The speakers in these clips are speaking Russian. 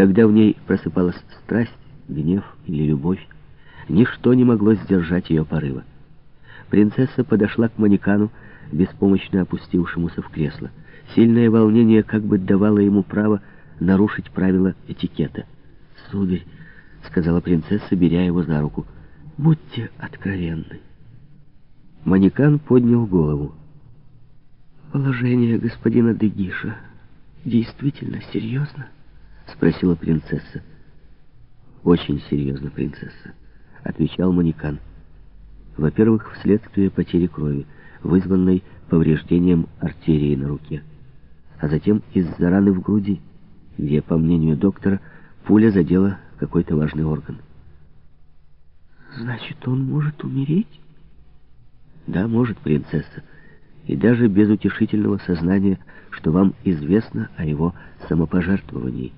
Когда в ней просыпалась страсть, гнев или любовь, ничто не могло сдержать ее порыва. Принцесса подошла к манекану, беспомощно опустившемуся в кресло. Сильное волнение как бы давало ему право нарушить правила этикета. «Сударь», — сказала принцесса, беря его за руку, — «будьте откровенны». Манекан поднял голову. «Положение господина Дегиша действительно серьезно?» — спросила принцесса. «Очень серьезно, принцесса», — отвечал Манекан. «Во-первых, вследствие потери крови, вызванной повреждением артерии на руке, а затем из-за раны в груди, где, по мнению доктора, пуля задела какой-то важный орган». «Значит, он может умереть?» «Да, может, принцесса, и даже без утешительного сознания, что вам известно о его самопожертвовании».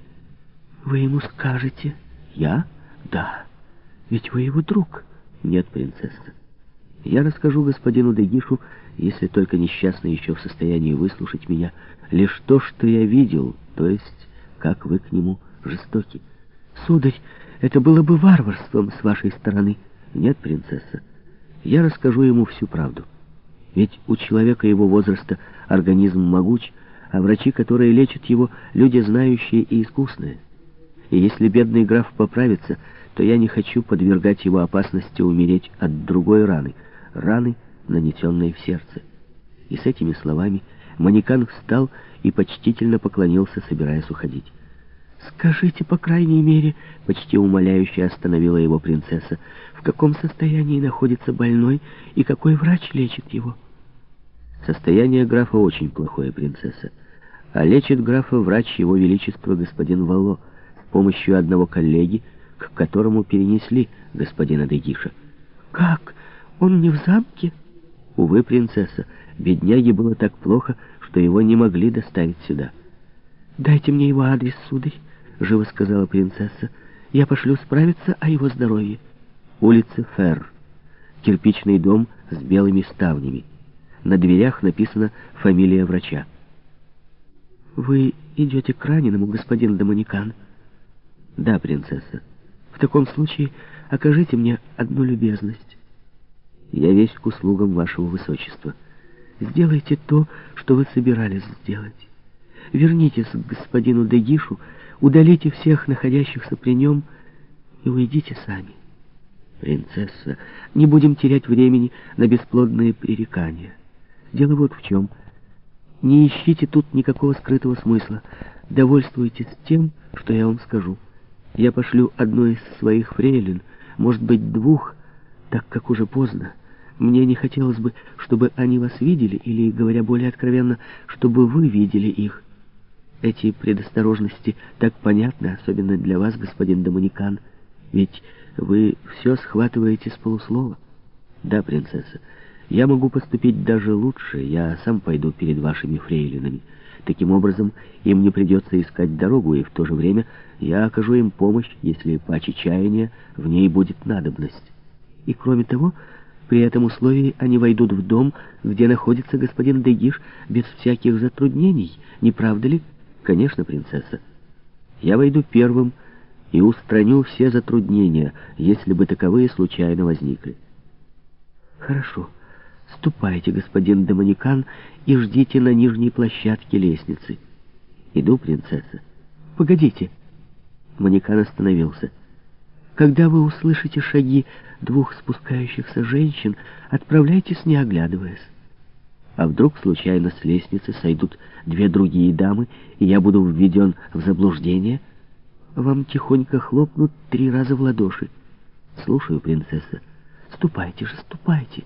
«Вы ему скажете?» «Я? Да. Ведь вы его друг». «Нет, принцесса. Я расскажу господину Дегишу, если только несчастный еще в состоянии выслушать меня, лишь то, что я видел, то есть, как вы к нему жестоки». «Сударь, это было бы варварством с вашей стороны». «Нет, принцесса. Я расскажу ему всю правду. Ведь у человека его возраста организм могуч, а врачи, которые лечат его, люди знающие и искусные». И если бедный граф поправится, то я не хочу подвергать его опасности умереть от другой раны, раны, нанесенной в сердце. И с этими словами Манекан встал и почтительно поклонился, собираясь уходить. «Скажите, по крайней мере, — почти умоляюще остановила его принцесса, — в каком состоянии находится больной и какой врач лечит его?» «Состояние графа очень плохое, принцесса. А лечит графа врач его величества господин Вало помощью одного коллеги, к которому перенесли господина Дегиша. «Как? Он не в замке?» «Увы, принцесса, бедняге было так плохо, что его не могли доставить сюда». «Дайте мне его адрес, сударь», — живо сказала принцесса. «Я пошлю справиться о его здоровье». Улица Ферр. Кирпичный дом с белыми ставнями. На дверях написана фамилия врача. «Вы идете к раненому, господин Доминикан?» Да, принцесса. В таком случае окажите мне одну любезность. Я весь к услугам вашего высочества. Сделайте то, что вы собирались сделать. Вернитесь к господину Дегишу, удалите всех находящихся при нем и уйдите сами. Принцесса, не будем терять времени на бесплодные пререкания. Дело вот в чем. Не ищите тут никакого скрытого смысла. Довольствуйтесь тем, что я вам скажу. Я пошлю одну из своих фрейлин, может быть, двух, так как уже поздно. Мне не хотелось бы, чтобы они вас видели, или, говоря более откровенно, чтобы вы видели их. Эти предосторожности так понятны, особенно для вас, господин Доминикан, ведь вы все схватываете с полуслова. Да, принцесса, я могу поступить даже лучше, я сам пойду перед вашими фрейлинами. Таким образом, им не придется искать дорогу, и в то же время я окажу им помощь, если по чаяния в ней будет надобность. И кроме того, при этом условии они войдут в дом, где находится господин Дегиш, без всяких затруднений, не правда ли? Конечно, принцесса. Я войду первым и устраню все затруднения, если бы таковые случайно возникли. Хорошо. Ступайте, господин Доминикан, и ждите на нижней площадке лестницы. Иду, принцесса. Погодите. Манекан остановился. Когда вы услышите шаги двух спускающихся женщин, отправляйтесь, не оглядываясь. А вдруг случайно с лестницы сойдут две другие дамы, и я буду введен в заблуждение? Вам тихонько хлопнут три раза в ладоши. Слушаю, принцесса. Ступайте же, ступайте.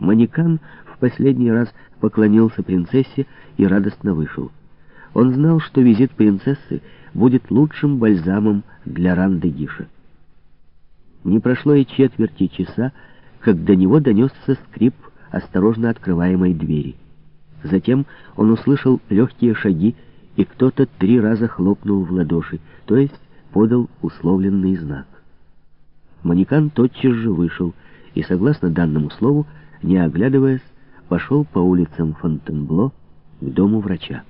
Манекан в последний раз поклонился принцессе и радостно вышел. Он знал, что визит принцессы будет лучшим бальзамом для ран Дегиша. Не прошло и четверти часа, как до него донесся скрип осторожно открываемой двери. Затем он услышал легкие шаги, и кто-то три раза хлопнул в ладоши, то есть подал условленный знак. Манекан тотчас же вышел, и, согласно данному слову, не оглядываясь, пошел по улицам Фонтенбло к дому врача.